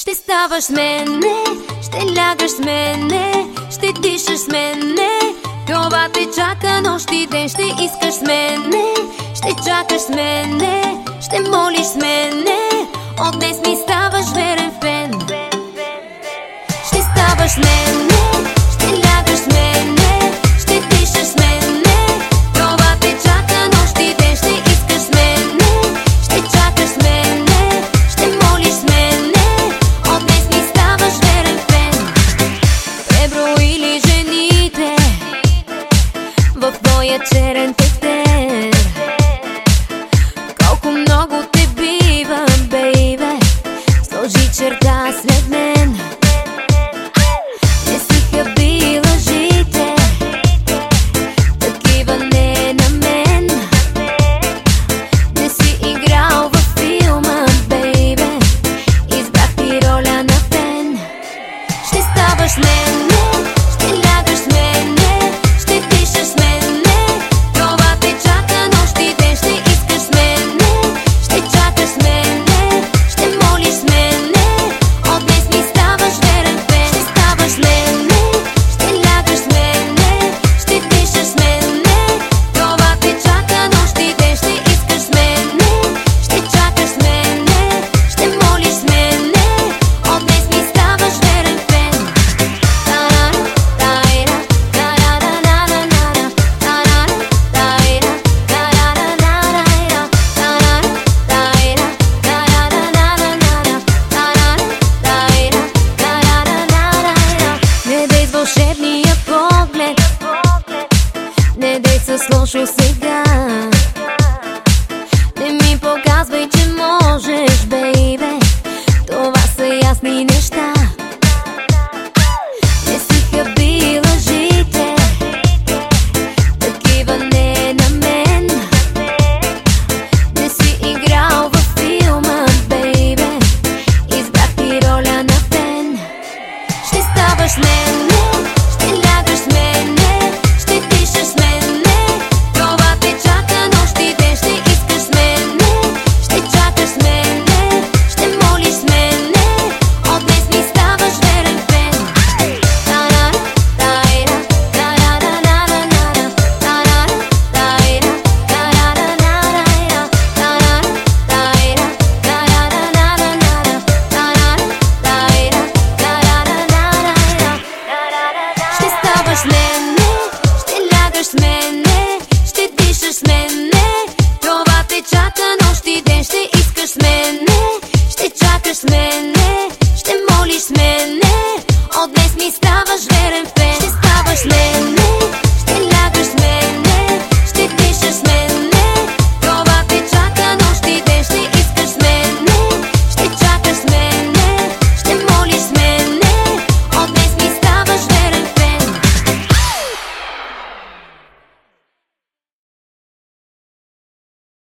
Ще ставаш с мене, ще лягаш с мене, ще дишаш с мене. Това те чака нощ ден, ще искаш с мене, ще чакаш с мене, ще молиш с мене. От днес ми ставаш верен фен. Ще ставаш с мене. Ожи черта след first name